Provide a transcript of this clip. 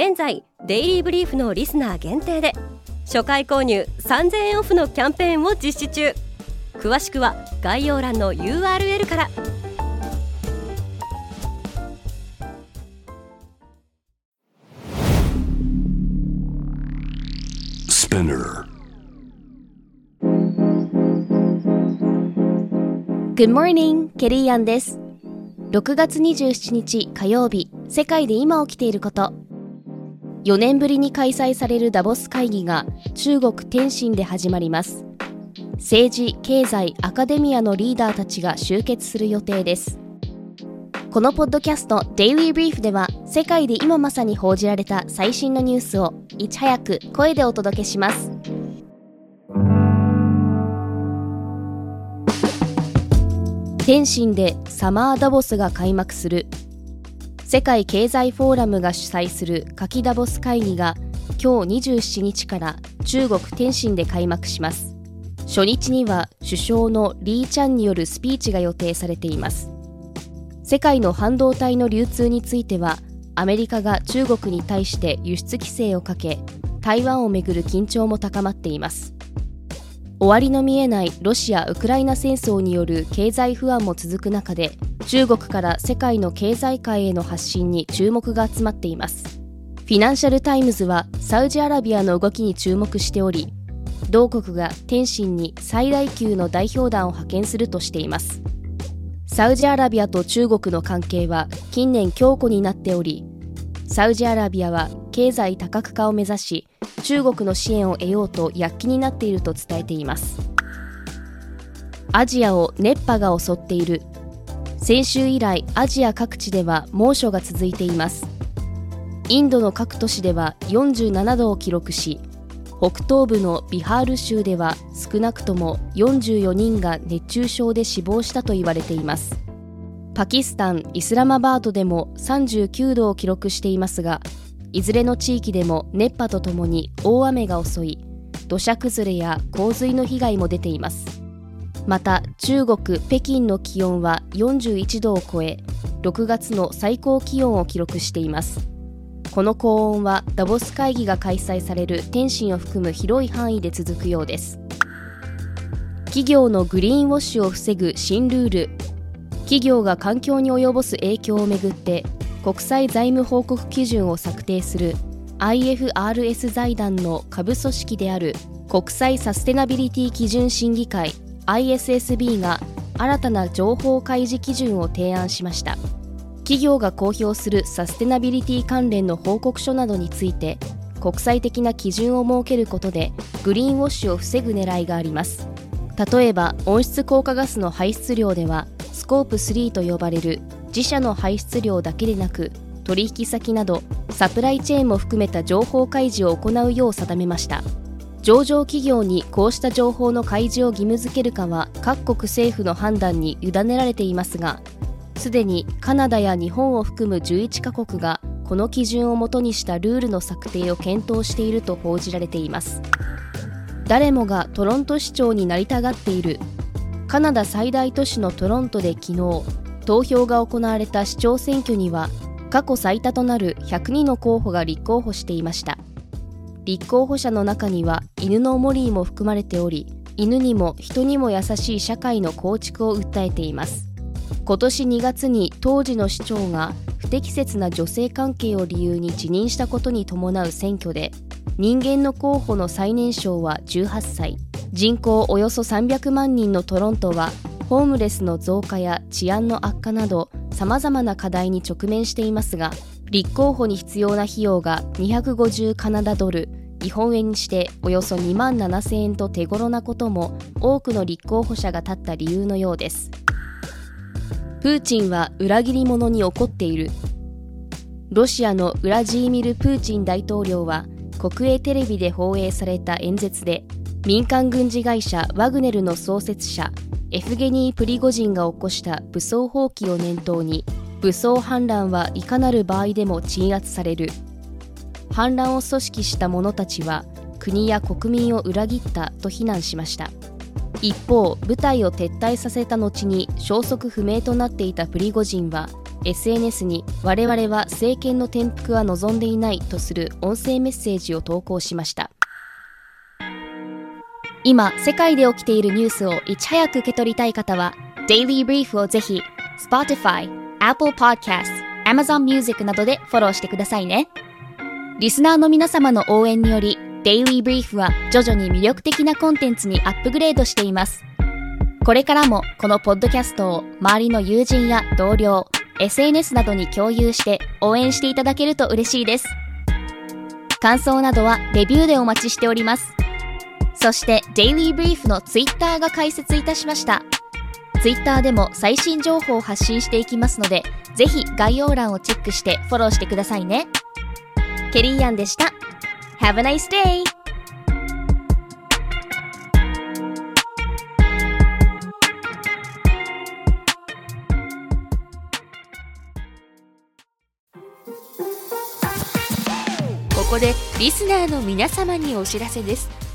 現在デイリーブリーフのリスナー限定で初回購入3000円オフのキャンペーンを実施中詳しくは概要欄の URL から Good morning, ケリーアンです。6月27日火曜日、世界で今起きていること。4年ぶりに開催されるダボス会議が中国天津で始まります。政治、経済、アカデミアのリーダーたちが集結する予定です。このポッドキャスト Daily Brief では世界で今まさに報じられた最新のニュースをいち早く声でお届けします。天津でサマーダボスが開幕する世界経済フォーラムが主催する夏季ダボス会議が今日27日から中国天津で開幕します。初日には首相のリー・チャンによるスピーチが予定されています。世界の半導体の流通についてはアメリカが中国に対して輸出規制をかけ台湾をめぐる緊張も高まっています。終わりの見えないロシア・ウクライナ戦争による経済不安も続く中で中国から世界の経済界への発信に注目が集まっています。フィナンシャル・タイムズはサウジアラビアの動きに注目しており同国が天津に最大級の代表団を派遣するとしています。サウジアラビアと中国の関係は近年強固になっておりサウジアラビアは経済多角化を目指し中国の支援を得ようと躍起になっていると伝えています。アジアを熱波が襲っている。先週以来アジア各地では猛暑が続いています。インドの各都市では47度を記録し北東部のビハール州では少なくとも44人が熱中症で死亡したと言われています。パキスタン・イスラマバードでも39度を記録していますがいずれの地域でも熱波とともに大雨が襲い土砂崩れや洪水の被害も出ています。また中国北京の気温は41度を超え6月の最高気温を記録しています。この高温はダボス会議が開催される天津を含む広い範囲で続くようです。企業のグリーンウォッシュを防ぐ新ルール。企業が環境に及ぼす影響をめぐって国際財務報告基準を策定する IFRS 財団の下部組織である国際サステナビリティ基準審議会 ISSB が新たな情報開示基準を提案しました。企業が公表するサステナビリティ関連の報告書などについて国際的な基準を設けることでグリーンウォッシュを防ぐ狙いがあります。例えば温室効果ガスの排出量ではスコープ3と呼ばれる自社の排出量だけでなく取引先などサプライチェーンも含めた情報開示を行うよう定めました。上場企業にこうした情報の開示を義務付けるかは各国政府の判断に委ねられていますがすでにカナダや日本を含む11カ国がこの基準をもとにしたルールの策定を検討していると報じられています。誰もがトロント市長になりたがっている。カナダ最大都市のトロントで昨日投票が行われた市長選挙には過去最多となる102の候補が立候補していました。立候補者の中には犬のモリーも含まれており犬にも人にも優しい社会の構築を訴えています。今年2月に当時の市長が不適切な女性関係を理由に辞任したことに伴う選挙で人間の候補の最年少は18歳。人口およそ300万人のトロントはホームレスの増加や治安の悪化など様々な課題に直面していますが立候補に必要な費用が250カナダドル日本円にしておよそ2万7000円と手頃なことも多くの立候補者が立った理由のようです。プーチンは裏切り者に怒っている。ロシアのウラジーミル・プーチン大統領は国営テレビで放映された演説で民間軍事会社ワグネルの創設者エフゲニー・プリゴジンが起こした武装蜂起を念頭に武装反乱はいかなる場合でも鎮圧される。反乱を組織した者たちは国や国民を裏切ったと非難しました。一方部隊を撤退させた後に消息不明となっていたプリゴジンは SNS に我々は政権の転覆は望んでいないとする音声メッセージを投稿しました。今世界で起きているニュースをいち早く受け取りたい方は Daily Brief をぜひ Spotify、Apple Podcast、Amazon Music などでフォローしてくださいねリスナーの皆様の応援により Daily Brief は徐々に魅力的なコンテンツにアップグレードしていますこれからもこのポッドキャストを周りの友人や同僚 SNS などに共有して応援していただけると嬉しいです。感想などはレビューでお待ちしております。そして Daily Brief の Twitter が開設いたしました。Twitter でも最新情報を発信していきますので、ぜひ概要欄をチェックしてフォローしてくださいね。ケリーアンでした。Have a nice day! ここでリスナーの皆様にお知らせです